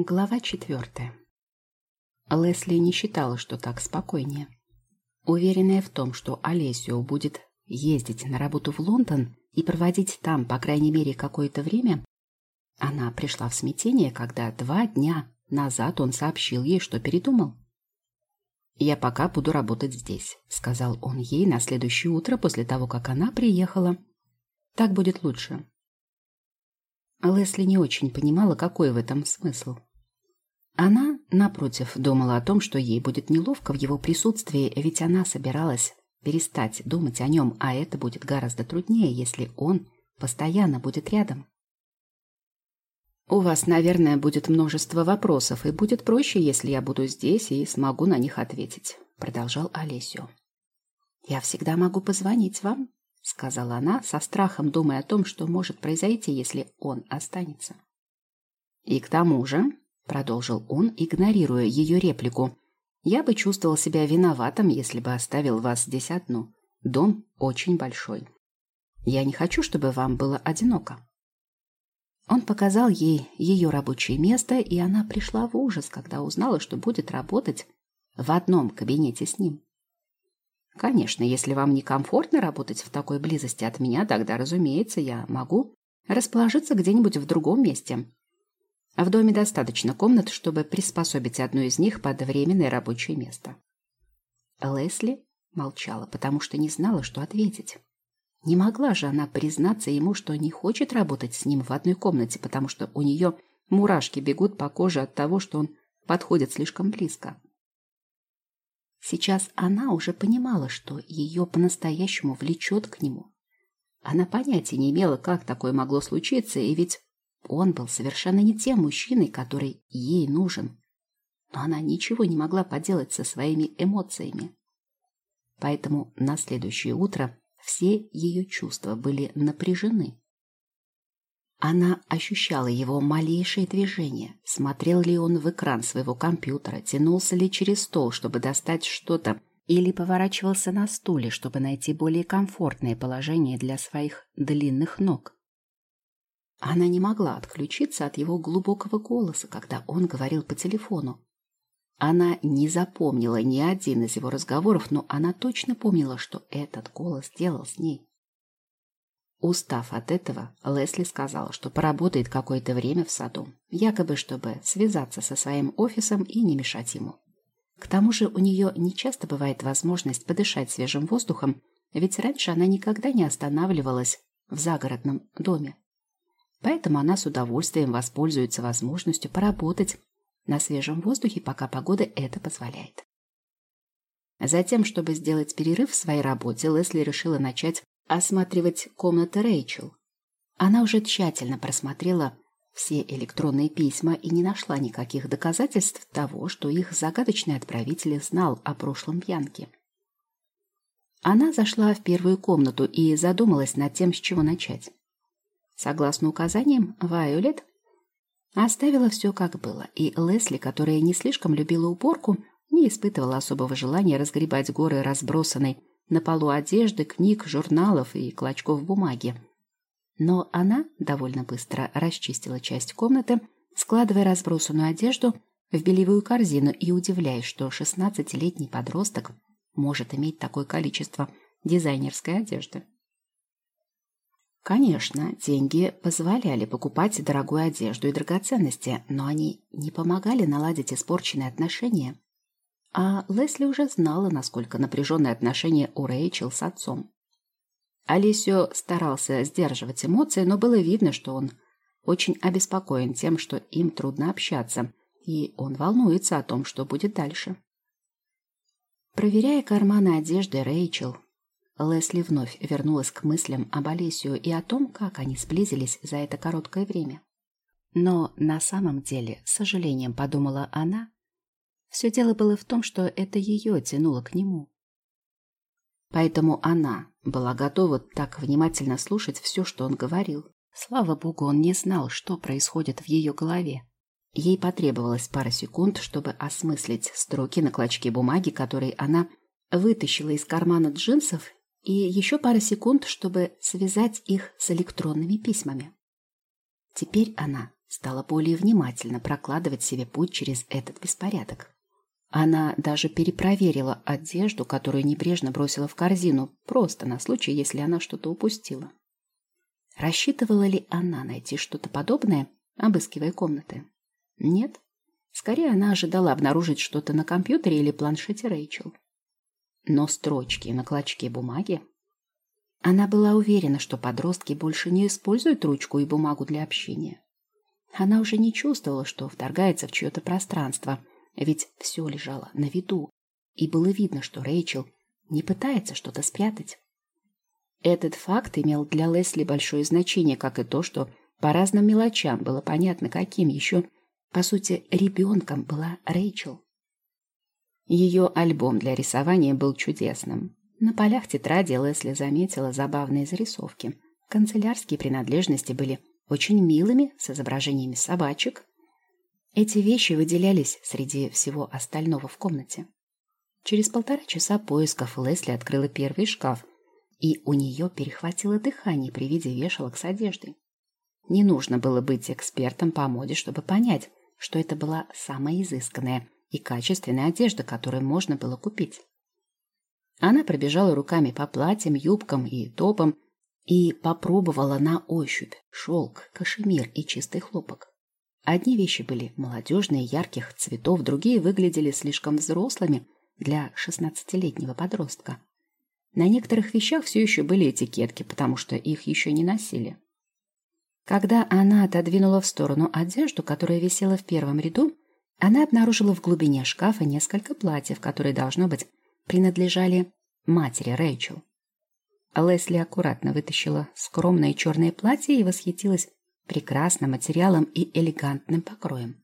Глава четвертая. Лесли не считала, что так спокойнее. Уверенная в том, что Олесио будет ездить на работу в Лондон и проводить там, по крайней мере, какое-то время, она пришла в смятение, когда два дня назад он сообщил ей, что передумал. «Я пока буду работать здесь», — сказал он ей на следующее утро после того, как она приехала. «Так будет лучше». Лесли не очень понимала, какой в этом смысл. Она, напротив, думала о том, что ей будет неловко в его присутствии, ведь она собиралась перестать думать о нем, а это будет гораздо труднее, если он постоянно будет рядом. «У вас, наверное, будет множество вопросов, и будет проще, если я буду здесь и смогу на них ответить», — продолжал Олесио. «Я всегда могу позвонить вам», — сказала она, со страхом думая о том, что может произойти, если он останется. «И к тому же», продолжил он, игнорируя ее реплику. Я бы чувствовал себя виноватым, если бы оставил вас здесь одну. Дом очень большой. Я не хочу, чтобы вам было одиноко. Он показал ей ее рабочее место, и она пришла в ужас, когда узнала, что будет работать в одном кабинете с ним. Конечно, если вам некомфортно работать в такой близости от меня, тогда, разумеется, я могу расположиться где-нибудь в другом месте. А в доме достаточно комнат, чтобы приспособить одну из них под временное рабочее место. Лесли молчала, потому что не знала, что ответить. Не могла же она признаться ему, что не хочет работать с ним в одной комнате, потому что у нее мурашки бегут по коже от того, что он подходит слишком близко. Сейчас она уже понимала, что ее по-настоящему влечет к нему. Она понятия не имела, как такое могло случиться, и ведь он был совершенно не тем мужчиной, который ей нужен. Но она ничего не могла поделать со своими эмоциями. Поэтому на следующее утро все ее чувства были напряжены. Она ощущала его малейшие движения, смотрел ли он в экран своего компьютера, тянулся ли через стол, чтобы достать что-то, или поворачивался на стуле, чтобы найти более комфортное положение для своих длинных ног. Она не могла отключиться от его глубокого голоса, когда он говорил по телефону. Она не запомнила ни один из его разговоров, но она точно помнила, что этот голос делал с ней. Устав от этого, Лесли сказала, что поработает какое-то время в саду, якобы чтобы связаться со своим офисом и не мешать ему. К тому же у нее не часто бывает возможность подышать свежим воздухом, ведь раньше она никогда не останавливалась в загородном доме. Поэтому она с удовольствием воспользуется возможностью поработать на свежем воздухе, пока погода это позволяет. Затем, чтобы сделать перерыв в своей работе, Лесли решила начать осматривать комнаты Рэйчел. Она уже тщательно просмотрела все электронные письма и не нашла никаких доказательств того, что их загадочный отправитель знал о прошлом пьянке. Она зашла в первую комнату и задумалась над тем, с чего начать. Согласно указаниям, Вайолет оставила все как было, и Лесли, которая не слишком любила уборку, не испытывала особого желания разгребать горы разбросанной на полу одежды, книг, журналов и клочков бумаги. Но она довольно быстро расчистила часть комнаты, складывая разбросанную одежду в белевую корзину и удивляясь, что шестнадцатилетний подросток может иметь такое количество дизайнерской одежды. Конечно, деньги позволяли покупать дорогую одежду и драгоценности, но они не помогали наладить испорченные отношения. А Лесли уже знала, насколько напряженные отношения у Рэйчел с отцом. Алисио старался сдерживать эмоции, но было видно, что он очень обеспокоен тем, что им трудно общаться, и он волнуется о том, что будет дальше. Проверяя карманы одежды Рэйчел, Лесли вновь вернулась к мыслям об Олесию и о том, как они сблизились за это короткое время. Но на самом деле, с сожалением подумала она, все дело было в том, что это ее тянуло к нему. Поэтому она была готова так внимательно слушать все, что он говорил. Слава богу, он не знал, что происходит в ее голове. Ей потребовалось пара секунд, чтобы осмыслить строки на клочке бумаги, которые она вытащила из кармана джинсов и еще пара секунд, чтобы связать их с электронными письмами. Теперь она стала более внимательно прокладывать себе путь через этот беспорядок. Она даже перепроверила одежду, которую небрежно бросила в корзину, просто на случай, если она что-то упустила. Рассчитывала ли она найти что-то подобное, обыскивая комнаты? Нет. Скорее, она ожидала обнаружить что-то на компьютере или планшете Рэйчел. Но строчки на клочке бумаги... Она была уверена, что подростки больше не используют ручку и бумагу для общения. Она уже не чувствовала, что вторгается в чье-то пространство, ведь все лежало на виду, и было видно, что Рэйчел не пытается что-то спрятать. Этот факт имел для Лесли большое значение, как и то, что по разным мелочам было понятно, каким еще, по сути, ребенком была Рэйчел. Ее альбом для рисования был чудесным. На полях тетради Лесли заметила забавные зарисовки. Канцелярские принадлежности были очень милыми, с изображениями собачек. Эти вещи выделялись среди всего остального в комнате. Через полтора часа поисков Лесли открыла первый шкаф, и у нее перехватило дыхание при виде вешалок с одеждой. Не нужно было быть экспертом по моде, чтобы понять, что это была самая изысканная и качественная одежда, которую можно было купить. Она пробежала руками по платьям, юбкам и топам и попробовала на ощупь шелк, кашемир и чистый хлопок. Одни вещи были молодежные, ярких цветов, другие выглядели слишком взрослыми для шестнадцатилетнего подростка. На некоторых вещах все еще были этикетки, потому что их еще не носили. Когда она отодвинула в сторону одежду, которая висела в первом ряду, она обнаружила в глубине шкафа несколько платьев, которые, должно быть, принадлежали матери Рэйчел. Лесли аккуратно вытащила скромное черное платье и восхитилась прекрасным материалом и элегантным покроем.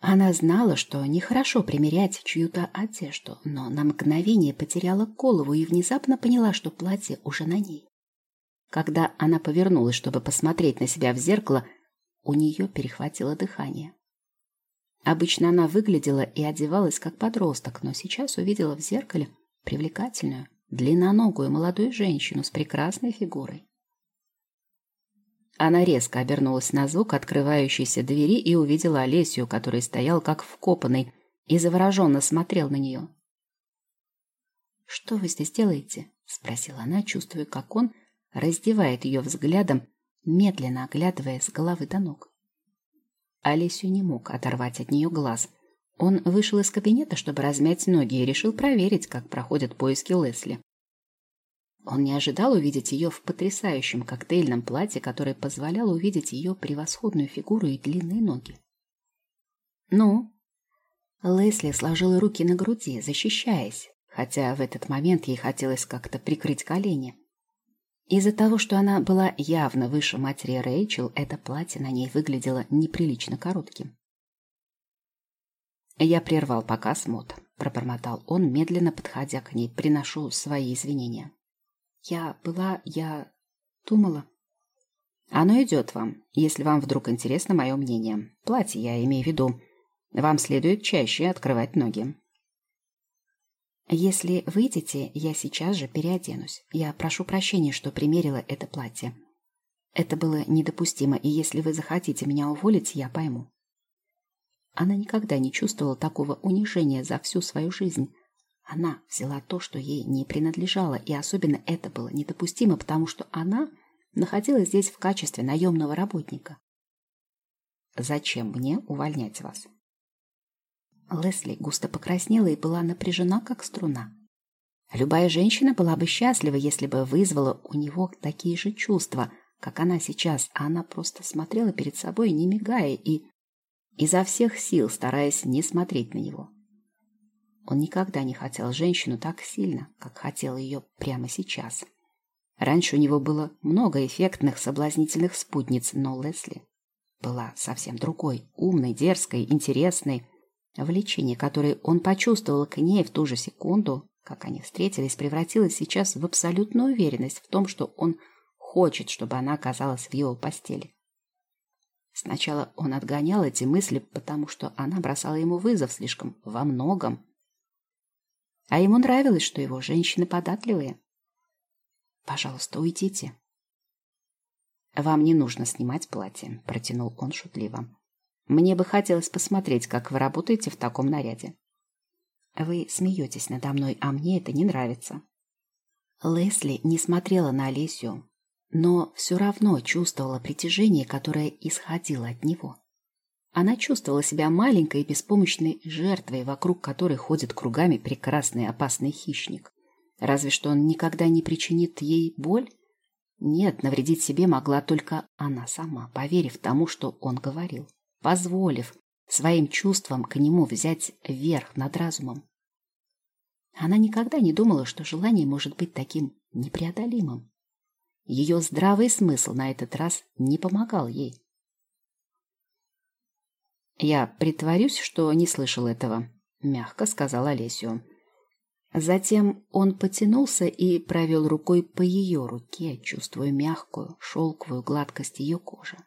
Она знала, что нехорошо примерять чью-то одежду, но на мгновение потеряла голову и внезапно поняла, что платье уже на ней. Когда она повернулась, чтобы посмотреть на себя в зеркало, у нее перехватило дыхание. Обычно она выглядела и одевалась как подросток, но сейчас увидела в зеркале привлекательную, длинноногую молодую женщину с прекрасной фигурой. Она резко обернулась на звук открывающейся двери и увидела Олесию, который стоял как вкопанный и завороженно смотрел на нее. «Что вы здесь делаете?» — спросила она, чувствуя, как он раздевает ее взглядом, медленно оглядывая с головы до ног. Олесю не мог оторвать от нее глаз. Он вышел из кабинета, чтобы размять ноги, и решил проверить, как проходят поиски Лесли. Он не ожидал увидеть ее в потрясающем коктейльном платье, которое позволяло увидеть ее превосходную фигуру и длинные ноги. «Ну?» Лесли сложила руки на груди, защищаясь, хотя в этот момент ей хотелось как-то прикрыть колени. Из-за того, что она была явно выше матери Рэйчел, это платье на ней выглядело неприлично коротким. «Я прервал показ мод», — пробормотал он, медленно подходя к ней. «Приношу свои извинения». «Я была... я... думала...» «Оно идет вам, если вам вдруг интересно мое мнение. Платье я имею в виду. Вам следует чаще открывать ноги». «Если выйдете, я сейчас же переоденусь. Я прошу прощения, что примерила это платье. Это было недопустимо, и если вы захотите меня уволить, я пойму». Она никогда не чувствовала такого унижения за всю свою жизнь. Она взяла то, что ей не принадлежало, и особенно это было недопустимо, потому что она находилась здесь в качестве наемного работника. «Зачем мне увольнять вас?» Лесли густо покраснела и была напряжена, как струна. Любая женщина была бы счастлива, если бы вызвала у него такие же чувства, как она сейчас, а она просто смотрела перед собой, не мигая, и изо всех сил стараясь не смотреть на него. Он никогда не хотел женщину так сильно, как хотел ее прямо сейчас. Раньше у него было много эффектных, соблазнительных спутниц, но Лесли была совсем другой, умной, дерзкой, интересной, Влечение, которое он почувствовал к ней в ту же секунду, как они встретились, превратилось сейчас в абсолютную уверенность в том, что он хочет, чтобы она оказалась в его постели. Сначала он отгонял эти мысли, потому что она бросала ему вызов слишком во многом. А ему нравилось, что его женщины податливые. «Пожалуйста, уйдите». «Вам не нужно снимать платье», — протянул он шутливо. «Мне бы хотелось посмотреть, как вы работаете в таком наряде». «Вы смеетесь надо мной, а мне это не нравится». Лесли не смотрела на Олесю, но все равно чувствовала притяжение, которое исходило от него. Она чувствовала себя маленькой и беспомощной жертвой, вокруг которой ходит кругами прекрасный опасный хищник. Разве что он никогда не причинит ей боль? Нет, навредить себе могла только она сама, поверив тому, что он говорил, позволив своим чувствам к нему взять верх над разумом. Она никогда не думала, что желание может быть таким непреодолимым. Ее здравый смысл на этот раз не помогал ей. «Я притворюсь, что не слышал этого», — мягко сказал Олесю. Затем он потянулся и провел рукой по ее руке, чувствуя мягкую, шелковую гладкость ее кожи.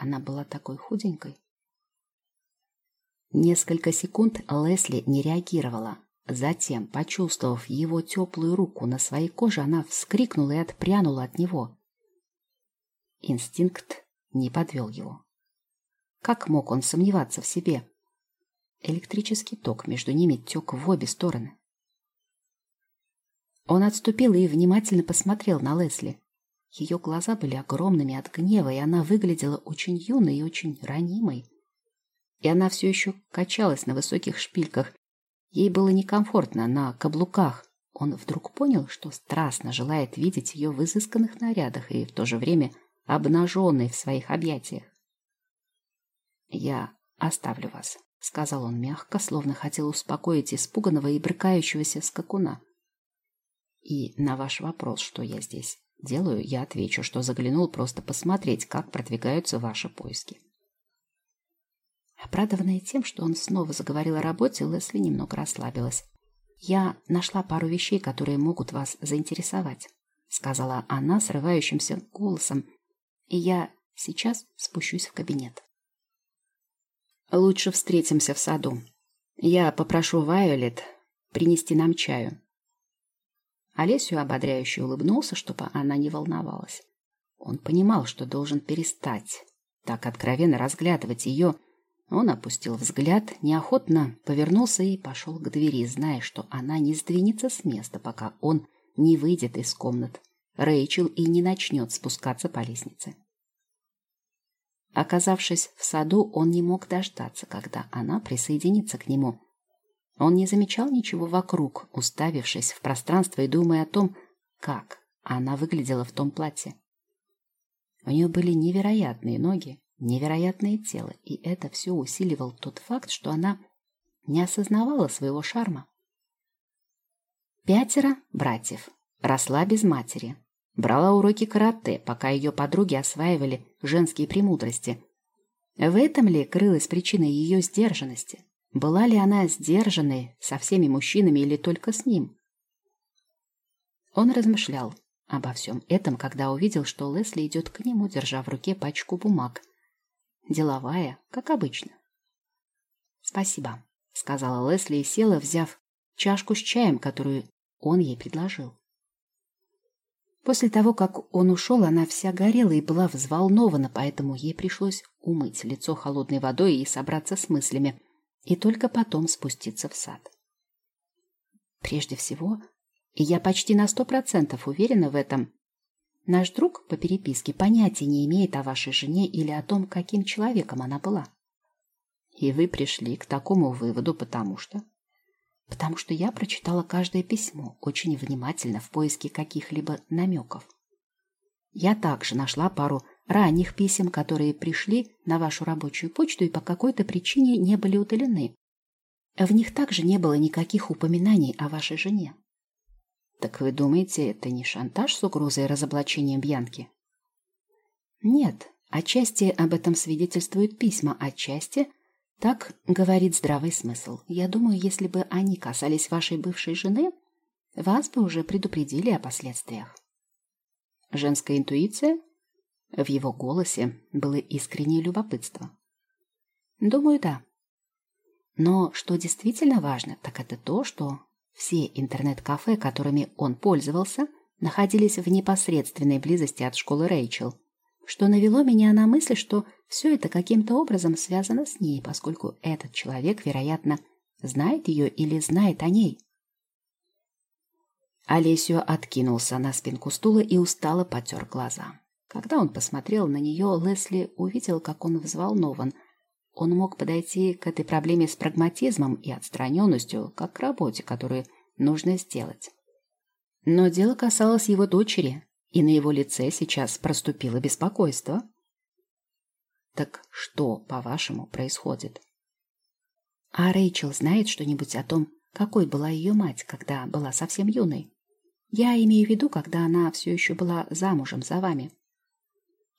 Она была такой худенькой. Несколько секунд Лесли не реагировала. Затем, почувствовав его теплую руку на своей коже, она вскрикнула и отпрянула от него. Инстинкт не подвел его. Как мог он сомневаться в себе? Электрический ток между ними тек в обе стороны. Он отступил и внимательно посмотрел на Лесли. Ее глаза были огромными от гнева, и она выглядела очень юной и очень ранимой. И она все еще качалась на высоких шпильках. Ей было некомфортно на каблуках. Он вдруг понял, что страстно желает видеть ее в изысканных нарядах и в то же время обнаженной в своих объятиях. «Я оставлю вас», — сказал он мягко, словно хотел успокоить испуганного и брыкающегося скакуна. И на ваш вопрос, что я здесь делаю, я отвечу, что заглянул просто посмотреть, как продвигаются ваши поиски. Обрадованная тем, что он снова заговорил о работе, Лесли немного расслабилась. «Я нашла пару вещей, которые могут вас заинтересовать», — сказала она срывающимся голосом, «и я сейчас спущусь в кабинет». «Лучше встретимся в саду. Я попрошу Вайолет принести нам чаю. Олесю ободряюще улыбнулся, чтобы она не волновалась. Он понимал, что должен перестать так откровенно разглядывать ее. Он опустил взгляд, неохотно повернулся и пошел к двери, зная, что она не сдвинется с места, пока он не выйдет из комнат. Рэйчел и не начнет спускаться по лестнице. Оказавшись в саду, он не мог дождаться, когда она присоединится к нему. Он не замечал ничего вокруг, уставившись в пространство и думая о том, как она выглядела в том платье. У нее были невероятные ноги, невероятное тело, и это все усиливал тот факт, что она не осознавала своего шарма. Пятеро братьев, росла без матери, брала уроки карате, пока ее подруги осваивали женские премудрости. В этом ли крылась причина ее сдержанности? Была ли она сдержанной со всеми мужчинами или только с ним? Он размышлял обо всем этом, когда увидел, что Лесли идет к нему, держа в руке пачку бумаг. Деловая, как обычно. «Спасибо», — сказала Лесли и села, взяв чашку с чаем, которую он ей предложил. После того, как он ушел, она вся горела и была взволнована, поэтому ей пришлось умыть лицо холодной водой и собраться с мыслями и только потом спуститься в сад. Прежде всего, и я почти на сто процентов уверена в этом, наш друг по переписке понятия не имеет о вашей жене или о том, каким человеком она была. И вы пришли к такому выводу, потому что... Потому что я прочитала каждое письмо очень внимательно в поиске каких-либо намеков. Я также нашла пару ранних писем, которые пришли на вашу рабочую почту и по какой-то причине не были удалены. В них также не было никаких упоминаний о вашей жене. Так вы думаете, это не шантаж с угрозой разоблачения Бьянки? Нет, отчасти об этом свидетельствуют письма, отчасти так говорит здравый смысл. Я думаю, если бы они касались вашей бывшей жены, вас бы уже предупредили о последствиях. Женская интуиция? В его голосе было искреннее любопытство. Думаю, да. Но что действительно важно, так это то, что все интернет-кафе, которыми он пользовался, находились в непосредственной близости от школы Рэйчел. что навело меня на мысль, что все это каким-то образом связано с ней, поскольку этот человек, вероятно, знает ее или знает о ней. Олесио откинулся на спинку стула и устало потер глаза. Когда он посмотрел на нее, Лесли увидел, как он взволнован. Он мог подойти к этой проблеме с прагматизмом и отстраненностью, как к работе, которую нужно сделать. Но дело касалось его дочери, и на его лице сейчас проступило беспокойство. Так что, по-вашему, происходит? А Рэйчел знает что-нибудь о том, какой была ее мать, когда была совсем юной? Я имею в виду, когда она все еще была замужем за вами.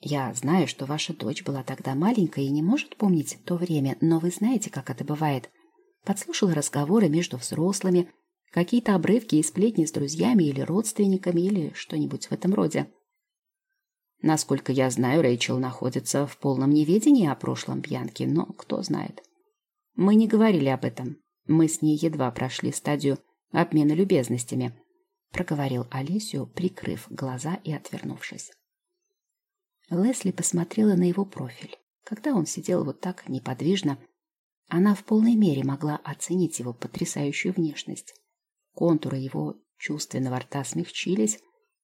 Я знаю, что ваша дочь была тогда маленькой и не может помнить то время, но вы знаете, как это бывает. Подслушала разговоры между взрослыми, какие-то обрывки и сплетни с друзьями или родственниками или что-нибудь в этом роде. Насколько я знаю, Рэйчел находится в полном неведении о прошлом пьянки, но кто знает. Мы не говорили об этом. Мы с ней едва прошли стадию обмена любезностями, проговорил Алисию, прикрыв глаза и отвернувшись. Лесли посмотрела на его профиль. Когда он сидел вот так неподвижно, она в полной мере могла оценить его потрясающую внешность. Контуры его чувственного рта смягчились.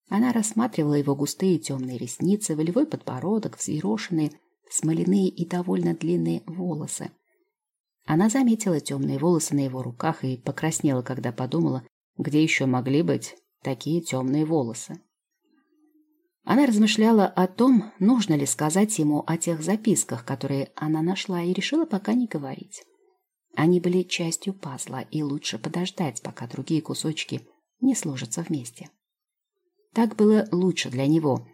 Она рассматривала его густые темные ресницы, волевой подбородок, взъерошенные, смоляные и довольно длинные волосы. Она заметила темные волосы на его руках и покраснела, когда подумала, где еще могли быть такие темные волосы. Она размышляла о том, нужно ли сказать ему о тех записках, которые она нашла, и решила пока не говорить. Они были частью пазла, и лучше подождать, пока другие кусочки не сложатся вместе. Так было лучше для него.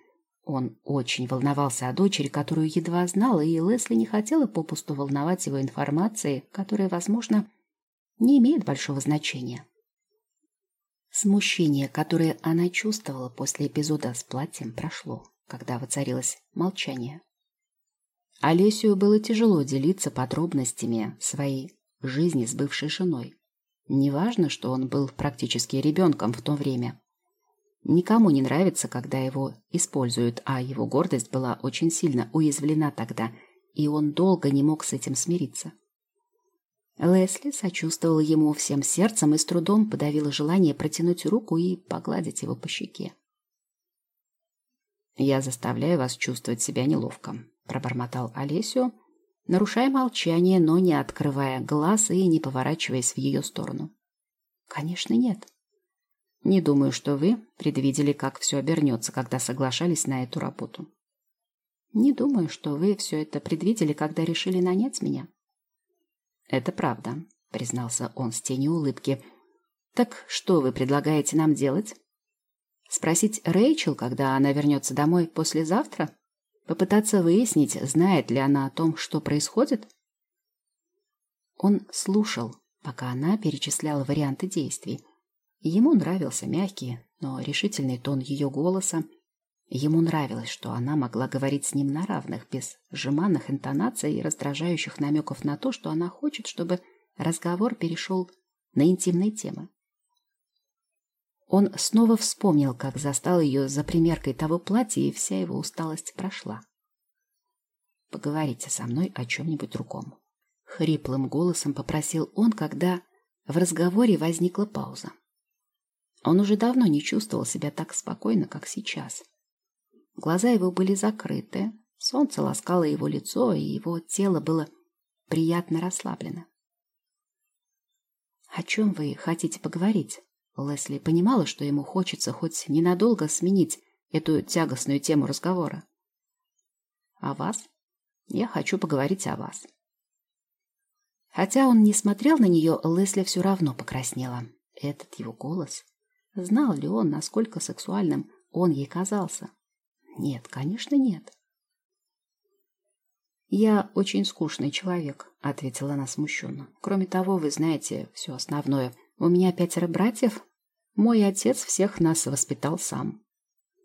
Он очень волновался о дочери, которую едва знал, и Лесли не хотела попусту волновать его информацией, которая, возможно, не имеет большого значения. Смущение, которое она чувствовала после эпизода с платьем, прошло, когда воцарилось молчание. Олесию было тяжело делиться подробностями своей жизни с бывшей женой. Неважно, что он был практически ребенком в то время. Никому не нравится, когда его используют, а его гордость была очень сильно уязвлена тогда, и он долго не мог с этим смириться. Лесли сочувствовала ему всем сердцем и с трудом подавила желание протянуть руку и погладить его по щеке. «Я заставляю вас чувствовать себя неловко», — пробормотал Олесю, нарушая молчание, но не открывая глаз и не поворачиваясь в ее сторону. «Конечно, нет. Не думаю, что вы предвидели, как все обернется, когда соглашались на эту работу. Не думаю, что вы все это предвидели, когда решили нанять меня». «Это правда», — признался он с тенью улыбки. «Так что вы предлагаете нам делать? Спросить Рэйчел, когда она вернется домой послезавтра? Попытаться выяснить, знает ли она о том, что происходит?» Он слушал, пока она перечисляла варианты действий. Ему нравился мягкий, но решительный тон ее голоса, Ему нравилось, что она могла говорить с ним на равных, без жеманных интонаций и раздражающих намеков на то, что она хочет, чтобы разговор перешел на интимные темы. Он снова вспомнил, как застал ее за примеркой того платья, и вся его усталость прошла. «Поговорите со мной о чем-нибудь другом». Хриплым голосом попросил он, когда в разговоре возникла пауза. Он уже давно не чувствовал себя так спокойно, как сейчас. Глаза его были закрыты, солнце ласкало его лицо, и его тело было приятно расслаблено. «О чем вы хотите поговорить?» Лесли понимала, что ему хочется хоть ненадолго сменить эту тягостную тему разговора. «О вас? Я хочу поговорить о вас». Хотя он не смотрел на нее, Лесли все равно покраснела. Этот его голос. Знал ли он, насколько сексуальным он ей казался? Нет, конечно, нет. «Я очень скучный человек», — ответила она смущенно. «Кроме того, вы знаете все основное. У меня пятеро братьев. Мой отец всех нас воспитал сам».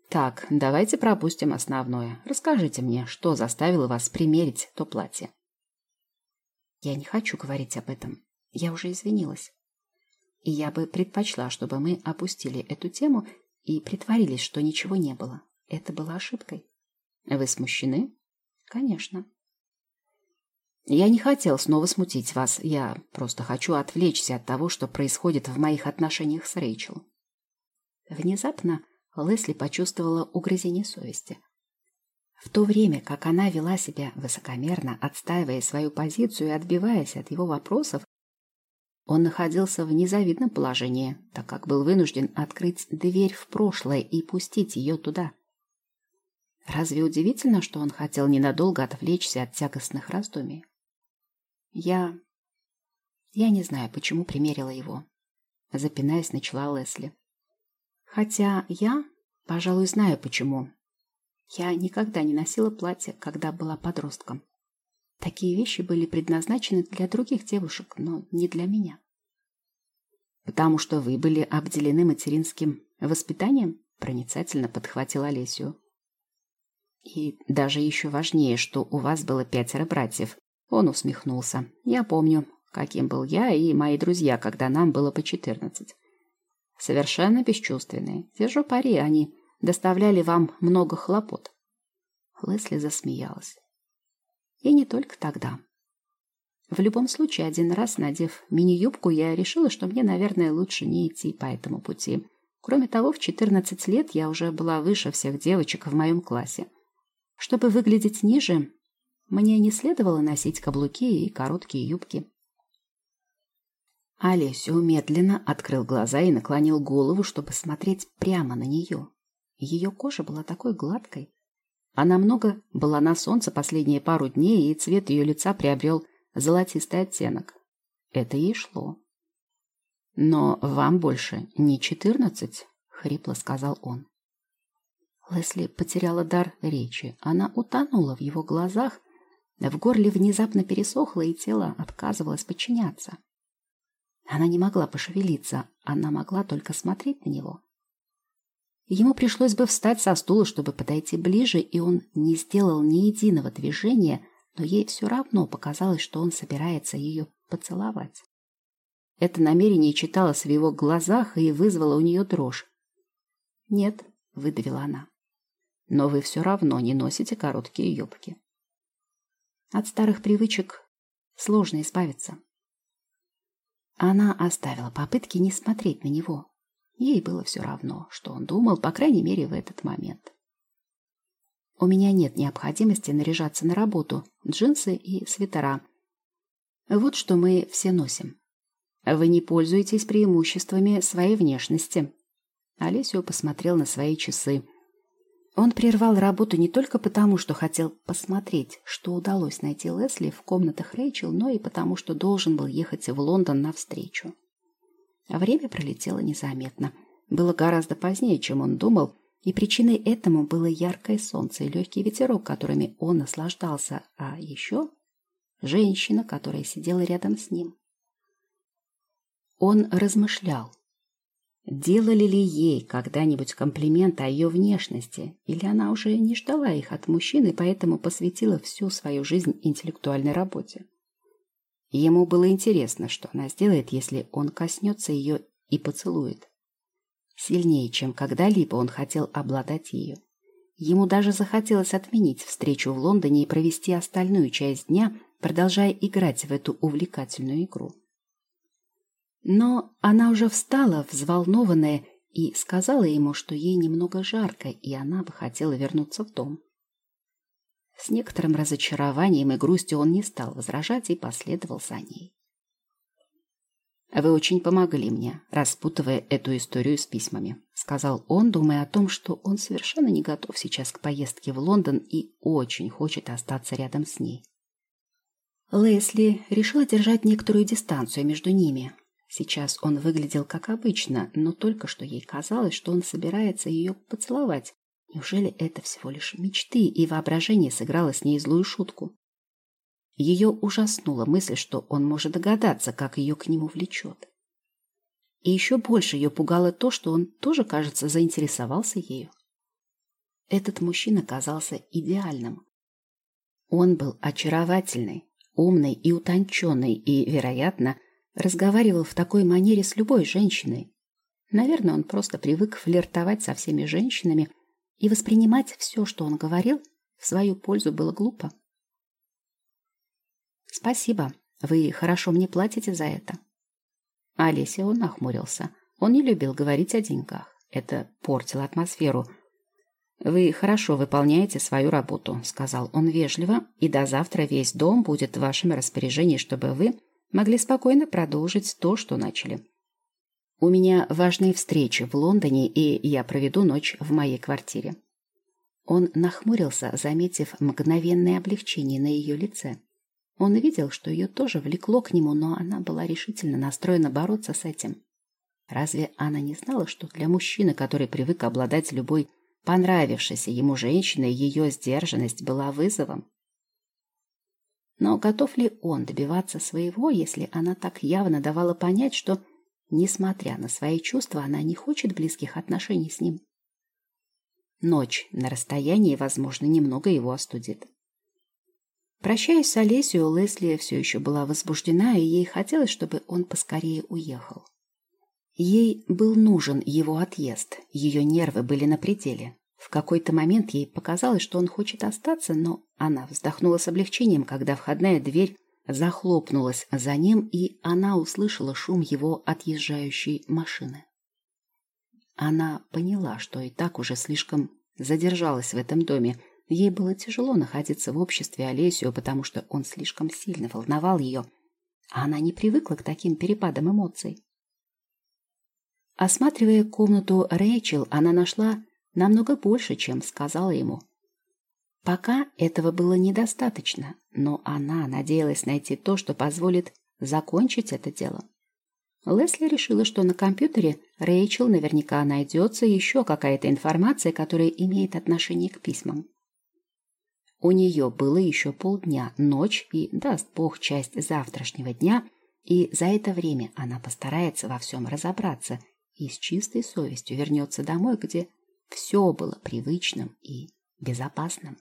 «Так, давайте пропустим основное. Расскажите мне, что заставило вас примерить то платье?» «Я не хочу говорить об этом. Я уже извинилась. И я бы предпочла, чтобы мы опустили эту тему и притворились, что ничего не было. Это было ошибкой. Вы смущены? Конечно. Я не хотел снова смутить вас. Я просто хочу отвлечься от того, что происходит в моих отношениях с Рэйчел. Внезапно Лесли почувствовала угрызение совести. В то время, как она вела себя высокомерно, отстаивая свою позицию и отбиваясь от его вопросов, он находился в незавидном положении, так как был вынужден открыть дверь в прошлое и пустить ее туда. Разве удивительно, что он хотел ненадолго отвлечься от тягостных раздумий? Я... Я не знаю, почему примерила его. Запинаясь, начала Лесли. Хотя я, пожалуй, знаю почему. Я никогда не носила платье, когда была подростком. Такие вещи были предназначены для других девушек, но не для меня. Потому что вы были обделены материнским воспитанием, проницательно подхватила Олесю. И даже еще важнее, что у вас было пятеро братьев. Он усмехнулся. Я помню, каким был я и мои друзья, когда нам было по четырнадцать. Совершенно бесчувственные. Держу пари, они доставляли вам много хлопот. Лесли засмеялась. И не только тогда. В любом случае, один раз, надев мини-юбку, я решила, что мне, наверное, лучше не идти по этому пути. Кроме того, в 14 лет я уже была выше всех девочек в моем классе. Чтобы выглядеть ниже, мне не следовало носить каблуки и короткие юбки. Олесю медленно открыл глаза и наклонил голову, чтобы смотреть прямо на нее. Ее кожа была такой гладкой, она много была на солнце последние пару дней, и цвет ее лица приобрел золотистый оттенок. Это ей шло. «Но вам больше не четырнадцать?» — хрипло сказал он. Лесли потеряла дар речи. Она утонула в его глазах, в горле внезапно пересохло, и тело отказывалось подчиняться. Она не могла пошевелиться, она могла только смотреть на него. Ему пришлось бы встать со стула, чтобы подойти ближе, и он не сделал ни единого движения, но ей все равно показалось, что он собирается ее поцеловать. Это намерение читалось в его глазах и вызвало у нее дрожь. «Нет», — выдавила она, — «но вы все равно не носите короткие юбки». От старых привычек сложно избавиться. Она оставила попытки не смотреть на него. Ей было все равно, что он думал, по крайней мере, в этот момент. У меня нет необходимости наряжаться на работу, джинсы и свитера. Вот что мы все носим. Вы не пользуетесь преимуществами своей внешности. Олесио посмотрел на свои часы. Он прервал работу не только потому, что хотел посмотреть, что удалось найти Лесли в комнатах Рэйчел, но и потому, что должен был ехать в Лондон навстречу. А время пролетело незаметно. Было гораздо позднее, чем он думал, и причиной этому было яркое солнце и легкий ветерок, которыми он наслаждался, а еще женщина, которая сидела рядом с ним. Он размышлял, делали ли ей когда-нибудь комплимент о ее внешности, или она уже не ждала их от мужчин и поэтому посвятила всю свою жизнь интеллектуальной работе. Ему было интересно, что она сделает, если он коснется ее и поцелует. Сильнее, чем когда-либо он хотел обладать ею. Ему даже захотелось отменить встречу в Лондоне и провести остальную часть дня, продолжая играть в эту увлекательную игру. Но она уже встала, взволнованная, и сказала ему, что ей немного жарко, и она бы хотела вернуться в дом. С некоторым разочарованием и грустью он не стал возражать и последовал за ней. «Вы очень помогли мне, распутывая эту историю с письмами», сказал он, думая о том, что он совершенно не готов сейчас к поездке в Лондон и очень хочет остаться рядом с ней. Лесли решила держать некоторую дистанцию между ними. Сейчас он выглядел как обычно, но только что ей казалось, что он собирается ее поцеловать, Неужели это всего лишь мечты, и воображение сыграло с ней злую шутку? Ее ужаснула мысль, что он может догадаться, как ее к нему влечет. И еще больше ее пугало то, что он тоже, кажется, заинтересовался ею. Этот мужчина казался идеальным. Он был очаровательный, умный и утонченный, и, вероятно, разговаривал в такой манере с любой женщиной. Наверное, он просто привык флиртовать со всеми женщинами, и воспринимать все, что он говорил, в свою пользу было глупо. «Спасибо. Вы хорошо мне платите за это». Олеся он нахмурился. Он не любил говорить о деньгах. Это портило атмосферу. «Вы хорошо выполняете свою работу», — сказал он вежливо, «и до завтра весь дом будет в вашем распоряжении, чтобы вы могли спокойно продолжить то, что начали. У меня важные встречи в Лондоне, и я проведу ночь в моей квартире». Он нахмурился, заметив мгновенное облегчение на ее лице. Он видел, что ее тоже влекло к нему, но она была решительно настроена бороться с этим. Разве она не знала, что для мужчины, который привык обладать любой понравившейся ему женщиной, ее сдержанность была вызовом? Но готов ли он добиваться своего, если она так явно давала понять, что, несмотря на свои чувства, она не хочет близких отношений с ним? Ночь на расстоянии, возможно, немного его остудит. Прощаясь с Олесей, Лесли все еще была возбуждена, и ей хотелось, чтобы он поскорее уехал. Ей был нужен его отъезд, ее нервы были на пределе. В какой-то момент ей показалось, что он хочет остаться, но она вздохнула с облегчением, когда входная дверь захлопнулась за ним, и она услышала шум его отъезжающей машины. Она поняла, что и так уже слишком задержалась в этом доме. Ей было тяжело находиться в обществе Олесио, потому что он слишком сильно волновал ее, а она не привыкла к таким перепадам эмоций. Осматривая комнату Рэйчел, она нашла намного больше, чем сказала ему. Пока этого было недостаточно, но она надеялась найти то, что позволит закончить это дело. Лесли решила, что на компьютере Рэйчел наверняка найдется еще какая-то информация, которая имеет отношение к письмам. У нее было еще полдня, ночь и, даст Бог, часть завтрашнего дня, и за это время она постарается во всем разобраться и с чистой совестью вернется домой, где все было привычным и безопасным.